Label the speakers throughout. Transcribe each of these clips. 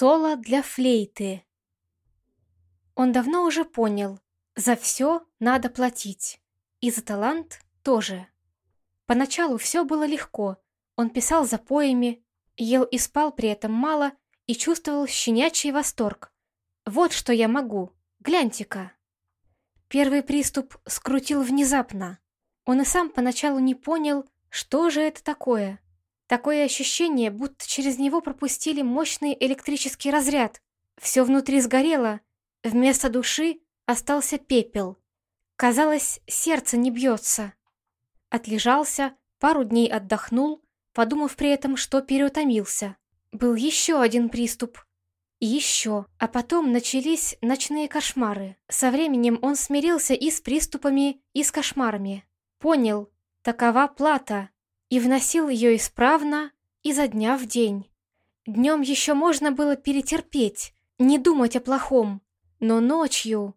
Speaker 1: Соло для флейты. Он давно уже понял, за все надо платить. И за талант тоже. Поначалу все было легко. Он писал запоями, ел и спал при этом мало и чувствовал щенячий восторг. Вот что я могу. Гляньте-ка. Первый приступ скрутил внезапно. Он и сам поначалу не понял, что же это такое. Такое ощущение, будто через него пропустили мощный электрический разряд. Все внутри сгорело, вместо души остался пепел. Казалось, сердце не бьется. Отлежался, пару дней отдохнул, подумав при этом, что переутомился. Был еще один приступ. И еще. А потом начались ночные кошмары. Со временем он смирился и с приступами, и с кошмарами. Понял, такова плата, и вносил ее исправно изо дня в день. Днем еще можно было перетерпеть, не думать о плохом, но ночью...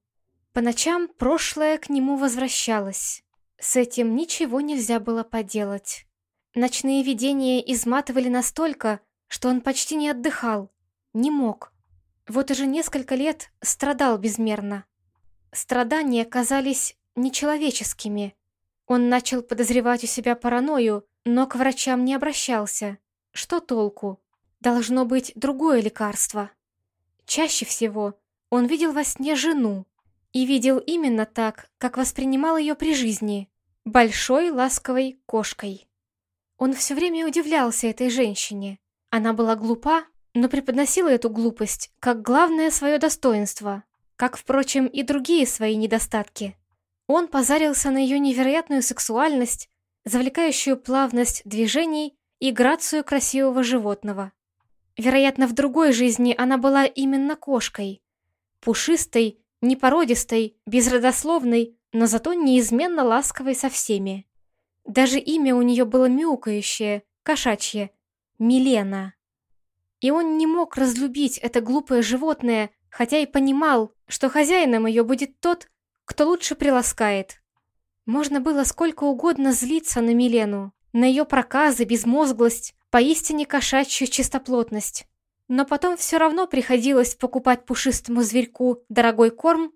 Speaker 1: По ночам прошлое к нему возвращалось. С этим ничего нельзя было поделать. Ночные видения изматывали настолько, что он почти не отдыхал, не мог. Вот уже несколько лет страдал безмерно. Страдания казались нечеловеческими. Он начал подозревать у себя паранойю, но к врачам не обращался. Что толку? Должно быть другое лекарство. Чаще всего он видел во сне жену. И видел именно так, как воспринимал ее при жизни. Большой ласковой кошкой. Он все время удивлялся этой женщине. Она была глупа, но преподносила эту глупость как главное свое достоинство, как, впрочем, и другие свои недостатки. Он позарился на ее невероятную сексуальность, завлекающую плавность движений и грацию красивого животного. Вероятно, в другой жизни она была именно кошкой. Пушистой, непородистой, безродословной, но зато неизменно ласковой со всеми. Даже имя у нее было мяукающее, кошачье — Милена. И он не мог разлюбить это глупое животное, хотя и понимал, что хозяином ее будет тот, кто лучше приласкает. Можно было сколько угодно злиться на Милену, на ее проказы, безмозглость, поистине кошачью чистоплотность. Но потом все равно приходилось покупать пушистому зверьку дорогой корм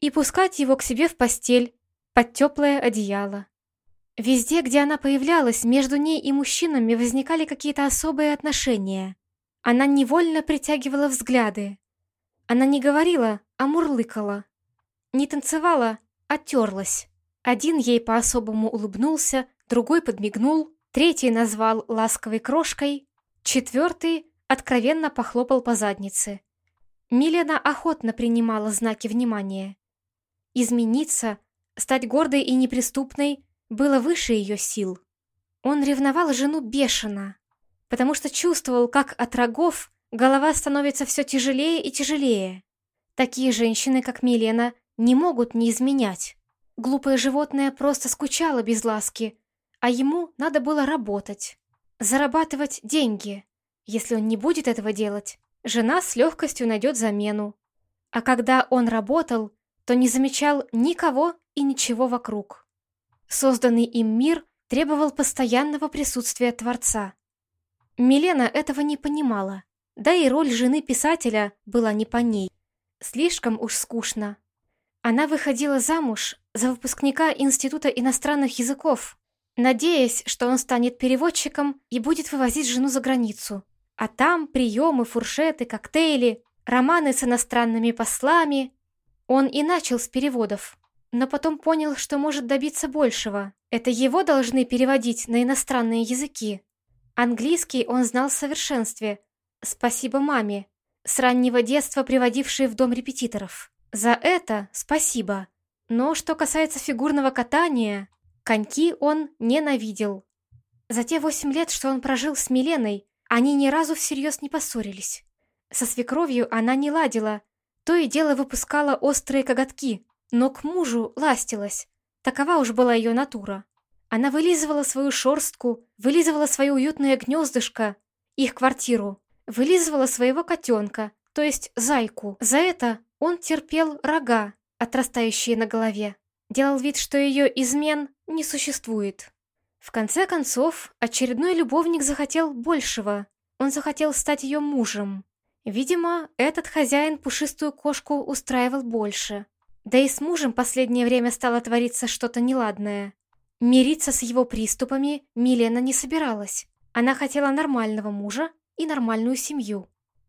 Speaker 1: и пускать его к себе в постель под теплое одеяло. Везде, где она появлялась, между ней и мужчинами возникали какие-то особые отношения. Она невольно притягивала взгляды. Она не говорила, а мурлыкала. Не танцевала, а терлась. Один ей по-особому улыбнулся, другой подмигнул, третий назвал ласковой крошкой, четвертый откровенно похлопал по заднице. Милена охотно принимала знаки внимания. Измениться, стать гордой и неприступной было выше ее сил. Он ревновал жену бешено, потому что чувствовал, как от рогов голова становится все тяжелее и тяжелее. Такие женщины, как Милена, не могут не изменять. Глупое животное просто скучало без ласки, а ему надо было работать, зарабатывать деньги. Если он не будет этого делать, жена с легкостью найдет замену. А когда он работал, то не замечал никого и ничего вокруг. Созданный им мир требовал постоянного присутствия Творца. Милена этого не понимала, да и роль жены писателя была не по ней. Слишком уж скучно. Она выходила замуж за выпускника Института иностранных языков, надеясь, что он станет переводчиком и будет вывозить жену за границу. А там приемы, фуршеты, коктейли, романы с иностранными послами. Он и начал с переводов, но потом понял, что может добиться большего. Это его должны переводить на иностранные языки. Английский он знал в совершенстве. Спасибо маме, с раннего детства приводившей в дом репетиторов. За это спасибо. Но что касается фигурного катания, коньки он ненавидел. За те восемь лет, что он прожил с Миленой, они ни разу всерьез не поссорились. Со свекровью она не ладила, то и дело выпускала острые коготки, но к мужу ластилась. Такова уж была ее натура. Она вылизывала свою шорстку, вылизывала свое уютное гнездышко, их квартиру, вылизывала своего котенка, то есть зайку. За это он терпел рога, отрастающие на голове. Делал вид, что ее измен не существует. В конце концов, очередной любовник захотел большего. Он захотел стать ее мужем. Видимо, этот хозяин пушистую кошку устраивал больше. Да и с мужем последнее время стало твориться что-то неладное. Мириться с его приступами Милена не собиралась. Она хотела нормального мужа и нормальную семью.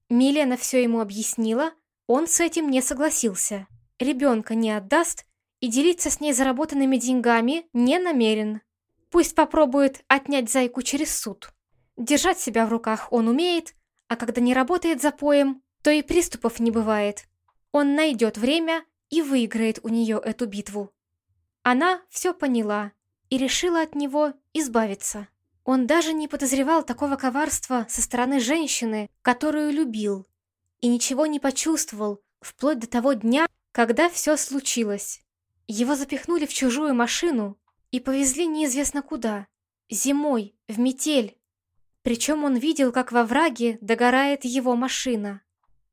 Speaker 1: Милена все ему объяснила, он с этим не согласился. Ребенка не отдаст и делиться с ней заработанными деньгами не намерен. Пусть попробует отнять зайку через суд. Держать себя в руках он умеет, а когда не работает за поем, то и приступов не бывает. Он найдет время и выиграет у нее эту битву. Она все поняла и решила от него избавиться. Он даже не подозревал такого коварства со стороны женщины, которую любил, и ничего не почувствовал вплоть до того дня, когда все случилось. Его запихнули в чужую машину и повезли неизвестно куда. Зимой, в метель. Причем он видел, как во враге догорает его машина.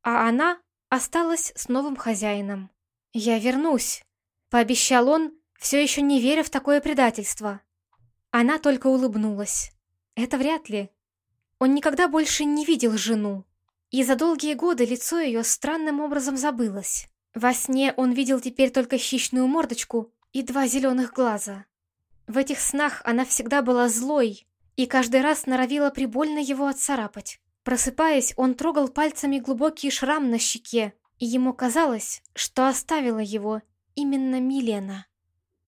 Speaker 1: А она осталась с новым хозяином. «Я вернусь», — пообещал он, все еще не веря в такое предательство. Она только улыбнулась. Это вряд ли. Он никогда больше не видел жену. И за долгие годы лицо ее странным образом забылось. Во сне он видел теперь только хищную мордочку и два зеленых глаза. В этих снах она всегда была злой и каждый раз норовила прибольно его отцарапать. Просыпаясь, он трогал пальцами глубокий шрам на щеке, и ему казалось, что оставила его именно Милена.